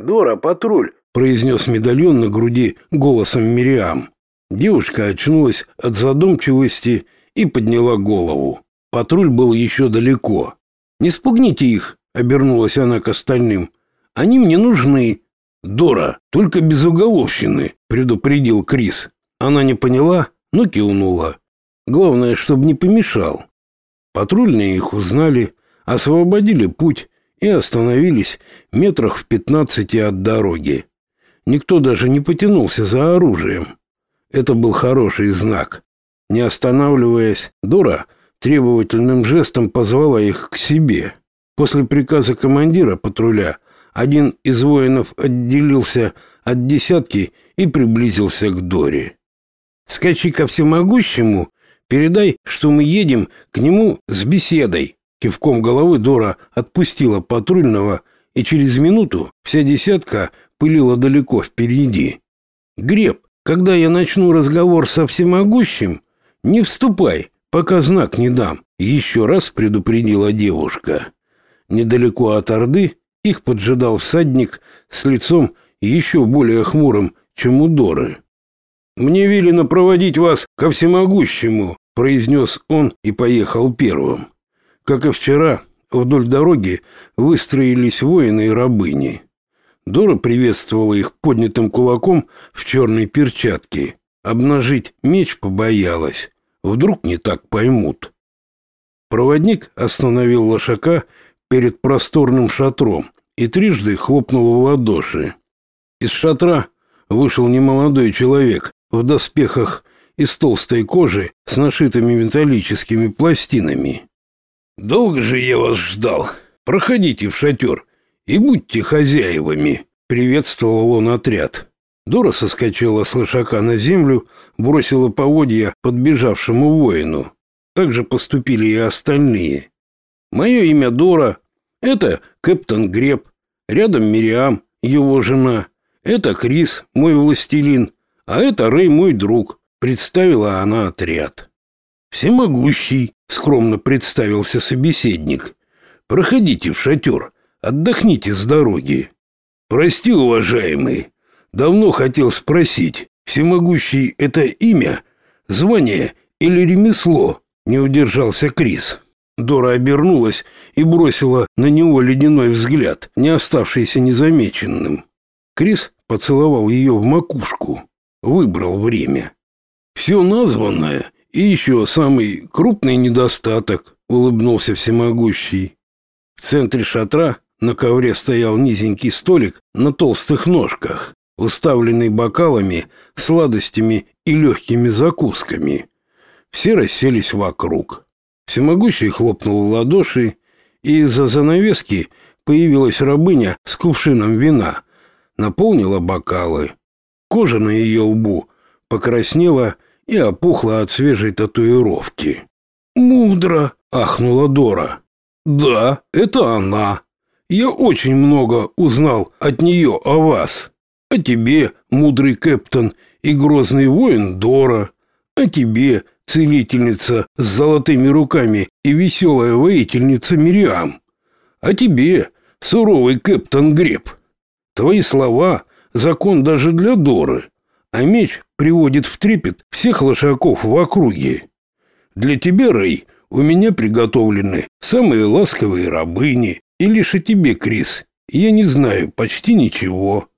«Дора, патруль!» — произнес медальон на груди голосом Мириам. Девушка очнулась от задумчивости и подняла голову. Патруль был еще далеко. «Не спугните их!» — обернулась она к остальным. «Они мне нужны!» «Дора, только без уголовщины!» — предупредил Крис. Она не поняла, но кивнула. Главное, чтобы не помешал. Патрульные их узнали, освободили путь и остановились метрах в пятнадцати от дороги. Никто даже не потянулся за оружием. Это был хороший знак. Не останавливаясь, Дора требовательным жестом позвала их к себе. После приказа командира патруля один из воинов отделился от десятки и приблизился к Доре. «Скачи ко всемогущему, передай, что мы едем к нему с беседой». Кивком головы Дора отпустила патрульного, и через минуту вся десятка пылила далеко впереди. «Греб, когда я начну разговор со всемогущим, не вступай, пока знак не дам», — еще раз предупредила девушка. Недалеко от Орды их поджидал всадник с лицом еще более хмурым, чем у Доры. «Мне велено проводить вас ко всемогущему», — произнес он и поехал первым. Как и вчера, вдоль дороги выстроились воины и рабыни. Дора приветствовала их поднятым кулаком в черной перчатке. Обнажить меч побоялась. Вдруг не так поймут. Проводник остановил лошака перед просторным шатром и трижды хлопнул в ладоши. Из шатра вышел немолодой человек в доспехах из толстой кожи с нашитыми металлическими пластинами. «Долго же я вас ждал. Проходите в шатер и будьте хозяевами», — приветствовал он отряд. Дора соскочила с лошака на землю, бросила поводья подбежавшему воину. Так же поступили и остальные. «Мое имя Дора. Это Кэптон Греб. Рядом Мириам, его жена. Это Крис, мой властелин. А это Рэй, мой друг», — представила она отряд. «Всемогущий», — скромно представился собеседник. «Проходите в шатер, отдохните с дороги». «Прости, уважаемый, давно хотел спросить, всемогущий — это имя, звание или ремесло?» — не удержался Крис. Дора обернулась и бросила на него ледяной взгляд, не оставшийся незамеченным. Крис поцеловал ее в макушку, выбрал время. «Все названное и еще самый крупный недостаток, улыбнулся всемогущий. В центре шатра на ковре стоял низенький столик на толстых ножках, уставленный бокалами, сладостями и легкими закусками. Все расселись вокруг. Всемогущий хлопнул в ладоши, и из-за занавески появилась рабыня с кувшином вина, наполнила бокалы. Кожа на ее лбу покраснела и опухла от свежей татуировки. «Мудро!» — ахнула Дора. «Да, это она. Я очень много узнал от нее о вас. О тебе, мудрый кэптон и грозный воин Дора. О тебе, целительница с золотыми руками и веселая воительница Мириам. О тебе, суровый кэптон Греб. Твои слова — закон даже для Доры а меч приводит в трепет всех лошаков в округе. Для тебя, Рэй, у меня приготовлены самые ласковые рабыни, и лишь о тебе, Крис, я не знаю почти ничего.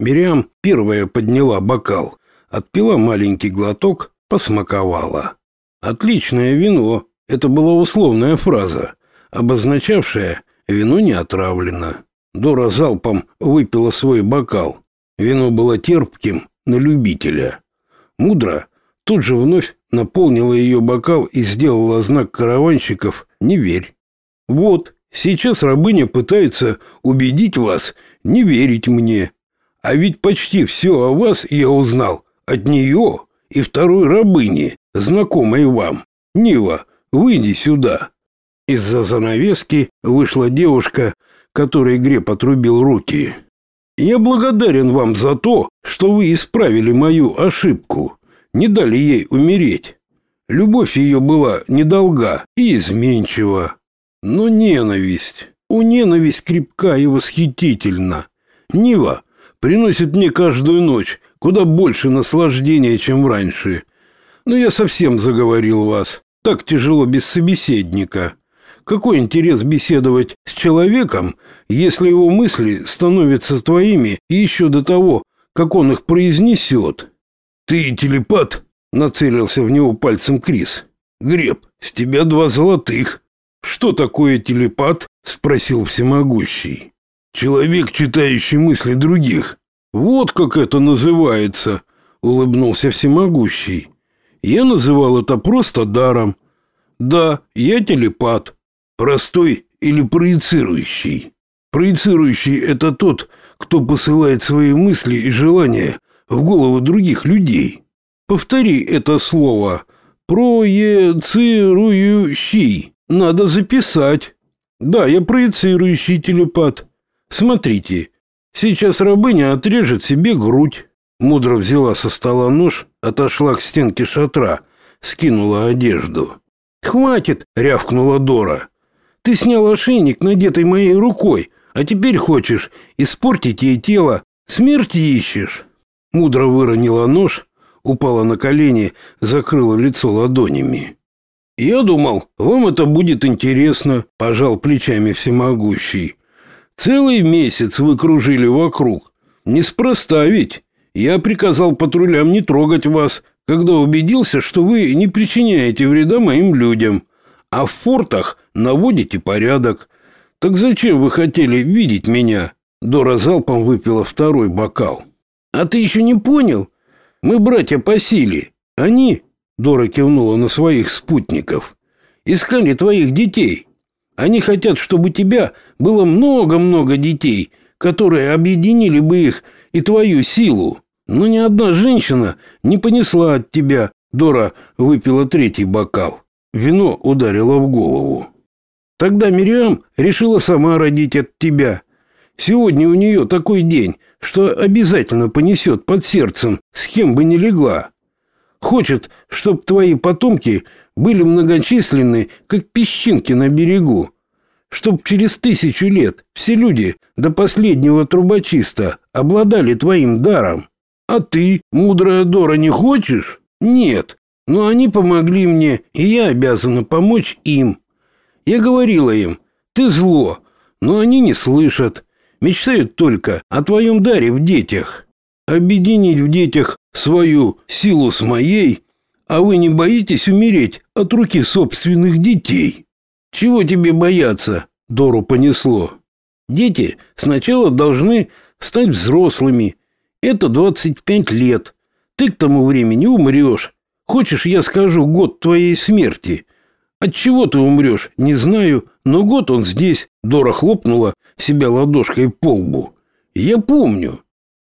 Мириам первая подняла бокал, отпила маленький глоток, посмаковала. Отличное вино. Это была условная фраза, обозначавшая «вино не отравлено». Дора залпом выпила свой бокал. Вино было терпким, на любителя. Мудро тут же вновь наполнила ее бокал и сделала знак караванщиков «Не верь». Вот, сейчас рабыня пытается убедить вас не верить мне. А ведь почти все о вас я узнал от нее и второй рабыни, знакомой вам. Нива, выйди сюда. Из-за занавески вышла девушка, которой Греб отрубил руки. Я благодарен вам за то, что вы исправили мою ошибку, не дали ей умереть. Любовь ее была недолга и изменчива. Но ненависть, у ненависть крепка и восхитительна. Нива приносит мне каждую ночь куда больше наслаждения, чем раньше. Но я совсем заговорил вас. Так тяжело без собеседника. Какой интерес беседовать с человеком, если его мысли становятся твоими еще до того, как он их произнесет? Ты телепат? Нацелился в него пальцем Крис. Греб, с тебя два золотых. Что такое телепат? Спросил всемогущий. Человек, читающий мысли других. Вот как это называется, улыбнулся всемогущий. Я называл это просто даром. Да, я телепат. Простой или проецирующий? Проецирующий — это тот, кто посылает свои мысли и желания в головы других людей. Повтори это слово. Проецирующий. Надо записать. Да, я проецирующий телепат. Смотрите, сейчас рабыня отрежет себе грудь. Мудро взяла со стола нож, отошла к стенке шатра, скинула одежду. «Хватит!» — рявкнула Дора. Ты снял ошейник, надетый моей рукой, а теперь хочешь испортить ей тело, смерти ищешь. Мудро выронила нож, упала на колени, закрыла лицо ладонями. Я думал, вам это будет интересно, пожал плечами всемогущий. Целый месяц вы кружили вокруг. Неспроста ведь. Я приказал патрулям не трогать вас, когда убедился, что вы не причиняете вреда моим людям а в фортах наводите порядок. Так зачем вы хотели видеть меня? Дора залпом выпила второй бокал. А ты еще не понял? Мы братья по силе. Они, Дора кивнула на своих спутников, искали твоих детей. Они хотят, чтобы у тебя было много-много детей, которые объединили бы их и твою силу. Но ни одна женщина не понесла от тебя. Дора выпила третий бокал. Вино ударило в голову. Тогда Мириам решила сама родить от тебя. Сегодня у нее такой день, что обязательно понесет под сердцем, с кем бы ни легла. Хочет, чтоб твои потомки были многочисленны, как песчинки на берегу. Чтоб через тысячу лет все люди до последнего трубочиста обладали твоим даром. А ты, мудрая Дора, не хочешь? Нет, но они помогли мне, и я обязана помочь им. Я говорила им, ты зло, но они не слышат, мечтают только о твоем даре в детях. Объединить в детях свою силу с моей, а вы не боитесь умереть от руки собственных детей? Чего тебе бояться? Дору понесло. Дети сначала должны стать взрослыми. Это 25 лет. Ты к тому времени умрешь Хочешь, я скажу год твоей смерти? От чего ты умрешь, не знаю, но год он здесь. Дора хлопнула себя ладошкой по лбу. Я помню.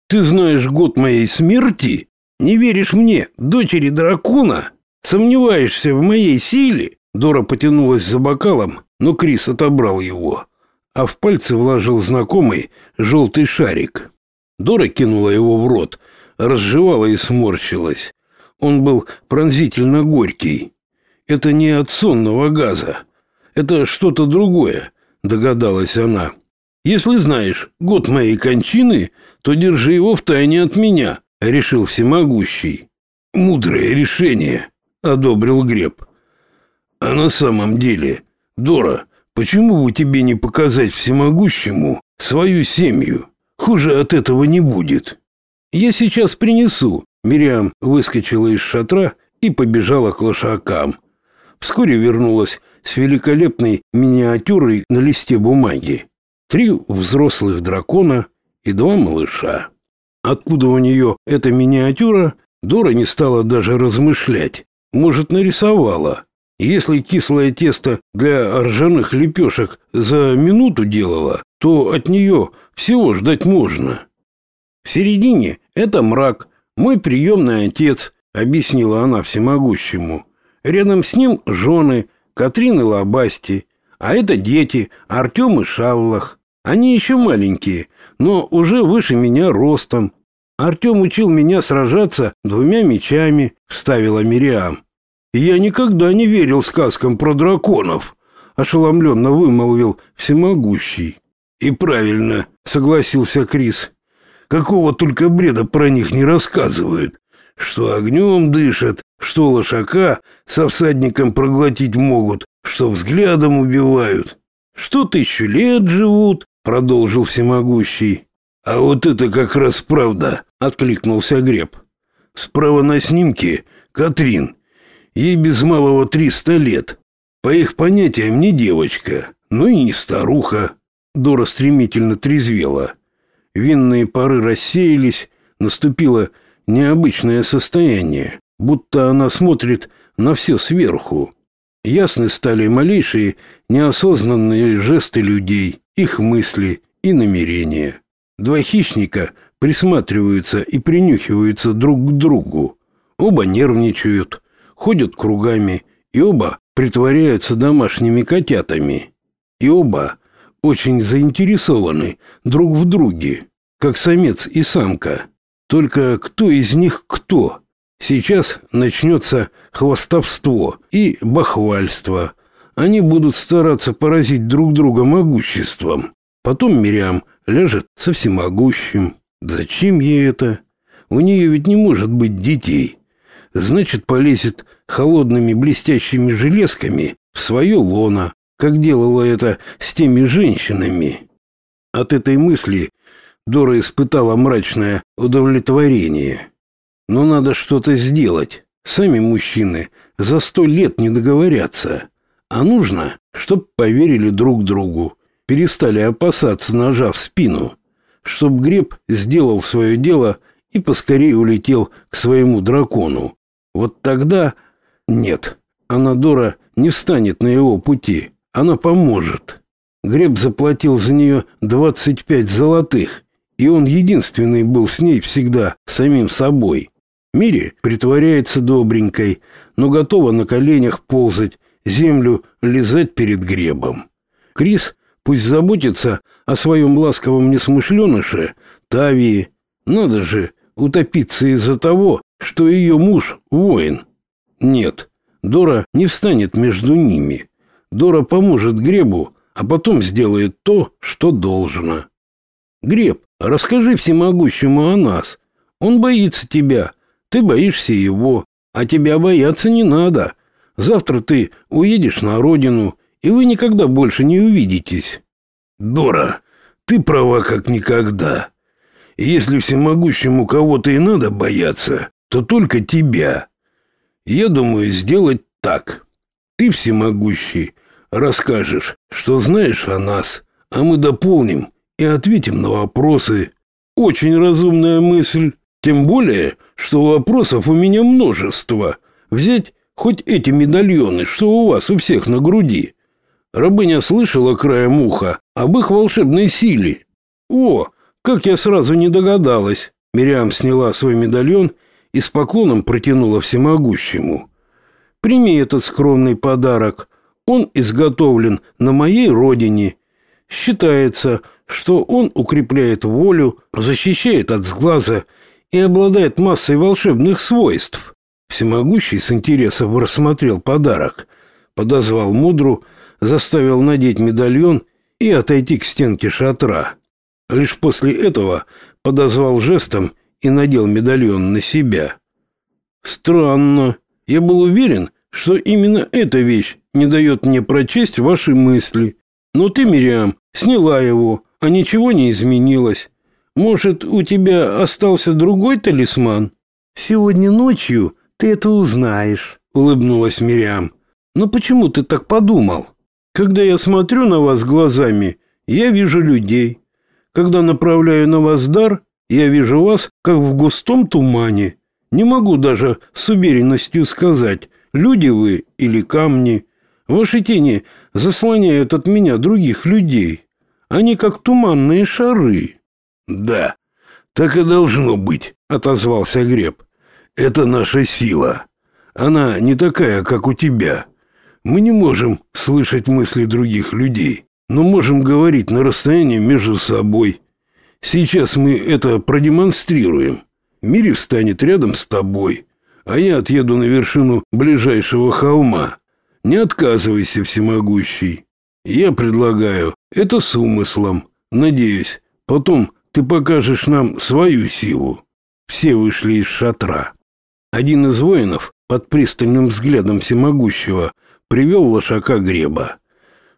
Ты знаешь год моей смерти? Не веришь мне, дочери дракона? Сомневаешься в моей силе? Дора потянулась за бокалом, но Крис отобрал его, а в пальцы вложил знакомый желтый шарик. Дора кинула его в рот, разжевала и сморщилась. Он был пронзительно горький. Это не от сонного газа. Это что-то другое, догадалась она. Если знаешь год моей кончины, то держи его в тайне от меня, решил всемогущий. Мудрое решение, одобрил Греб. А на самом деле, Дора, почему бы тебе не показать всемогущему свою семью? Хуже от этого не будет. Я сейчас принесу, Мириам выскочила из шатра и побежала к лошакам. Вскоре вернулась с великолепной миниатюрой на листе бумаги. Три взрослых дракона и два малыша. Откуда у нее эта миниатюра, Дора не стала даже размышлять. Может, нарисовала. Если кислое тесто для ржаных лепешек за минуту делала, то от нее всего ждать можно. В середине это мрак, мой приемный отец, объяснила она всемогущему. Рядом с ним жены Катрин и а это дети Артем и Шавлах. Они еще маленькие, но уже выше меня ростом. Артем учил меня сражаться двумя мечами, вставила Мириам. Я никогда не верил сказкам про драконов, ошеломленно вымолвил всемогущий. И правильно, согласился Крис. какого только бреда про них не рассказывают. Что огнем дышат, что лошака со всадником проглотить могут, что взглядом убивают. Что тысячу лет живут, продолжил всемогущий. А вот это как раз правда, откликнулся Греб. Справа на снимке Катрин. Ей без малого триста лет. По их понятиям не девочка, но и не старуха. Дора стремительно трезвела. Винные пары рассеялись, наступило необычное состояние, будто она смотрит на все сверху. Ясны стали малейшие неосознанные жесты людей, их мысли и намерения. Два хищника присматриваются и принюхиваются друг к другу. Оба нервничают, ходят кругами, и оба притворяются домашними котятами. И оба очень заинтересованы друг в друге, как самец и самка. Только кто из них кто? Сейчас начнется хвастовство и бахвальство. Они будут стараться поразить друг друга могуществом. Потом Мириам ляжет со всемогущим. Зачем ей это? У нее ведь не может быть детей. Значит, полезет холодными блестящими железками в свое лоно, как делала это с теми женщинами. От этой мысли Дора испытала мрачное удовлетворение. Но надо что-то сделать. Сами мужчины за сто лет не договорятся. А нужно, чтоб поверили друг другу, перестали опасаться ножа в спину, чтоб Греб сделал свое дело и поскорее улетел к своему дракону. Вот тогда... Нет, Анадора не встанет на его пути. Она поможет. Греб заплатил за нее двадцать пять золотых, и он единственный был с ней всегда самим собой. Мири притворяется добренькой, но готова на коленях ползать, землю лизать перед гребом. Крис пусть заботится о своем ласковом несмышленыше, Тавии. Надо же утопиться из-за того, что ее муж воин. Нет, Дора не встанет между ними. Дора поможет Гребу, а потом сделает то, что должно. Греб, расскажи всемогущему о нас. Он боится тебя, ты боишься его, а тебя бояться не надо. Завтра ты уедешь на родину, и вы никогда больше не увидитесь. Дора, ты права как никогда. Если всемогущему кого-то и надо бояться, то только тебя. Я думаю сделать так. Ты всемогущий, расскажешь, что знаешь о нас, а мы дополним и ответим на вопросы. Очень разумная мысль, тем более, что вопросов у меня множество. Взять хоть эти медальоны, что у вас у всех на груди. Рабыня слышала краем уха об их волшебной силе. О, как я сразу не догадалась. Мириам сняла свой медальон и с поклоном протянула всемогущему. Прими этот скромный подарок. Он изготовлен на моей родине. Считается, что он укрепляет волю, защищает от сглаза и обладает массой волшебных свойств. Всемогущий с интересом рассмотрел подарок, подозвал мудру, заставил надеть медальон и отойти к стенке шатра. Лишь после этого подозвал жестом и надел медальон на себя. Странно. Я был уверен, что именно эта вещь не дает мне прочесть ваши мысли. Но ты, Мириам, сняла его, а ничего не изменилось. Может, у тебя остался другой талисман? Сегодня ночью ты это узнаешь, улыбнулась Мириам. Но почему ты так подумал? Когда я смотрю на вас глазами, я вижу людей. Когда направляю на вас дар, я вижу вас, как в густом тумане. Не могу даже с уверенностью сказать, люди вы или камни. Ваши тени заслоняют от меня других людей. Они как туманные шары. Да, так и должно быть, отозвался Греб. Это наша сила. Она не такая, как у тебя. Мы не можем слышать мысли других людей, но можем говорить на расстоянии между собой. Сейчас мы это продемонстрируем. Мири встанет рядом с тобой, а я отъеду на вершину ближайшего холма. Не отказывайся, всемогущий. Я предлагаю это с умыслом. Надеюсь, потом ты покажешь нам свою силу. Все вышли из шатра. Один из воинов под пристальным взглядом всемогущего привел лошака Греба.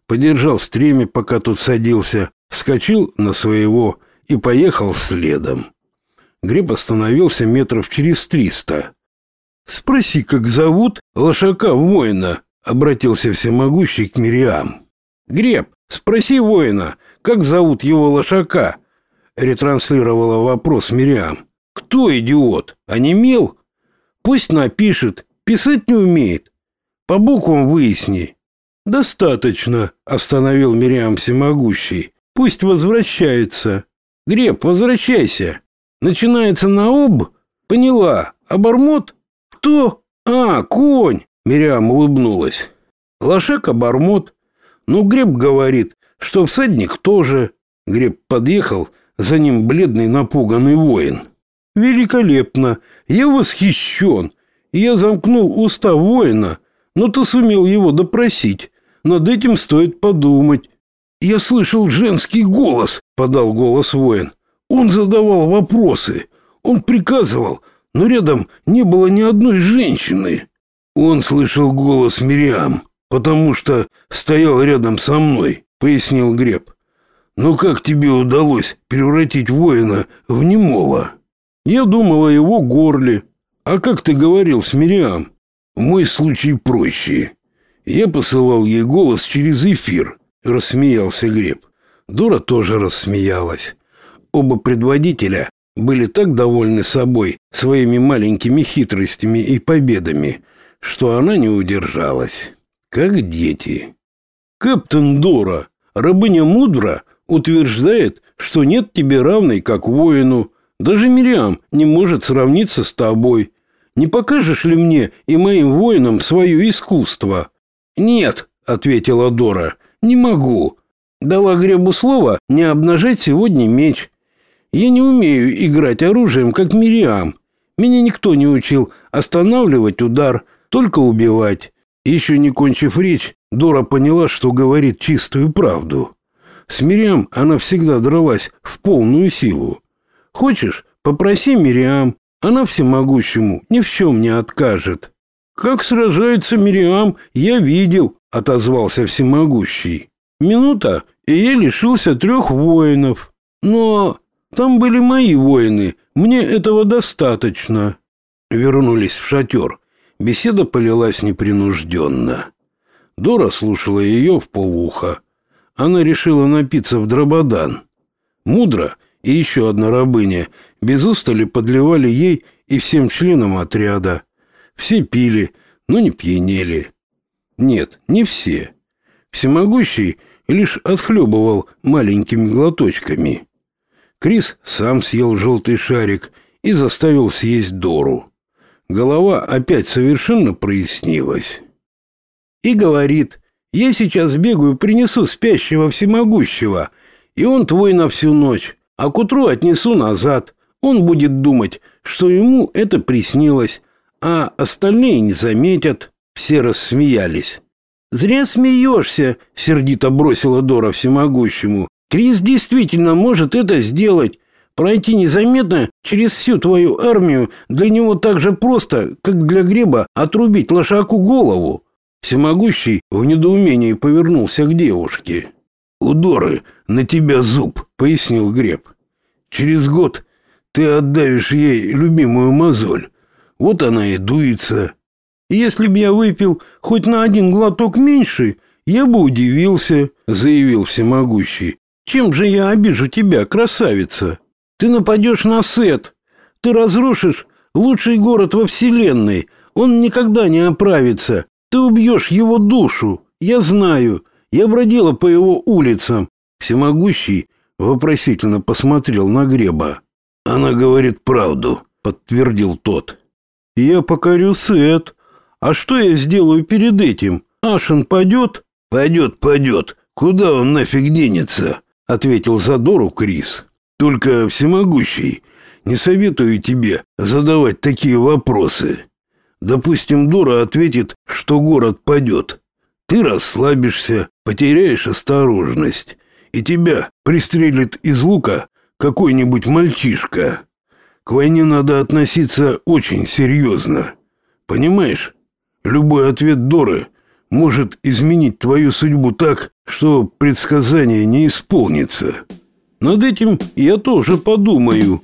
Подержал стремя, пока тот садился, вскочил на своего и поехал следом. Греб остановился метров через триста. «Спроси, как зовут лошака-воина?» — обратился всемогущий к Мириам. «Греб, спроси воина, как зовут его лошака?» — ретранслировала вопрос Мириам. «Кто идиот? Онемел? Пусть напишет, писать не умеет. По буквам выясни». «Достаточно», — остановил Мириам всемогущий. «Пусть возвращается». «Греб, возвращайся». «Начинается на об?» «Поняла. Обормот?» «Кто?» «А, конь!» — Мириам улыбнулась. «Лошак обормот». «Ну, Греб говорит, что всадник тоже». Греб подъехал, за ним бледный напуганный воин. «Великолепно! Я восхищен! Я замкнул уста воина, но ты сумел его допросить. Над этим стоит подумать». «Я слышал женский голос», — подал голос воин. «Он задавал вопросы. Он приказывал, но рядом не было ни одной женщины». «Он слышал голос Мириам, потому что стоял рядом со мной», — пояснил Греб. «Но как тебе удалось превратить воина в немого?» Я думал о его горле. А как ты говорил с Мириам? Мой случай проще. Я посылал ей голос через эфир, рассмеялся Греб. Дура тоже рассмеялась. Оба предводителя были так довольны собой, своими маленькими хитростями и победами, что она не удержалась. Как дети. Капитан Дора, рабыня мудра, утверждает, что нет тебе равной, как воину, даже Мириам не может сравниться с тобой. Не покажешь ли мне и моим воинам свое искусство? Нет, ответила Дора. Не могу. Дала Гребу слово не обнажать сегодня меч. Я не умею играть оружием, как Мириам. Меня никто не учил останавливать удар, только убивать. Еще не кончив речь, Дора поняла, что говорит чистую правду. С Мириам она всегда дралась в полную силу. Хочешь, попроси Мириам, она всемогущему ни в чем не откажет. Как сражается Мириам, я видел, отозвался всемогущий. Минута, и я лишился трех воинов. Но там были мои воины, мне этого достаточно. Вернулись в шатер. Беседа полилась непринужденно. Дора слушала ее в полуха. Она решила напиться в дрободан. Мудро и еще одна рабыня без устали подливали ей и всем членам отряда. Все пили, но не пьянели. Нет, не все. Всемогущий лишь отхлебывал маленькими глоточками. Крис сам съел желтый шарик и заставил съесть Дору. Голова опять совершенно прояснилась. И говорит, я сейчас бегаю, принесу спящего всемогущего, и он твой на всю ночь а к утру отнесу назад. Он будет думать, что ему это приснилось, а остальные не заметят. Все рассмеялись. «Зря смеешься», — сердито бросила Дора всемогущему. «Крис действительно может это сделать. Пройти незаметно через всю твою армию для него так же просто, как для Греба отрубить лошаку голову». Всемогущий в недоумении повернулся к девушке. «У Доры на тебя зуб», — пояснил Греб. «Через год ты отдавишь ей любимую мозоль. Вот она и дуется. Если б я выпил хоть на один глоток меньше, я бы удивился», — заявил всемогущий. «Чем же я обижу тебя, красавица? Ты нападешь на Сет. Ты разрушишь лучший город во вселенной. Он никогда не оправится. Ты убьешь его душу. Я знаю. Я бродила по его улицам. Всемогущий вопросительно посмотрел на Греба. Она говорит правду, подтвердил тот. Я покорю Сет. А что я сделаю перед этим? Ашен падет? Пойдет, пойдет. Куда он нафиг денется? Ответил Задору Крис. Только всемогущий, не советую тебе задавать такие вопросы. Допустим, Дора ответит, что город падет. Ты расслабишься, потеряешь осторожность, и тебя пристрелит из лука какой-нибудь мальчишка. К войне надо относиться очень серьезно. Понимаешь? Любой ответ Доры может изменить твою судьбу так, что предсказание не исполнится. Над этим я тоже подумаю,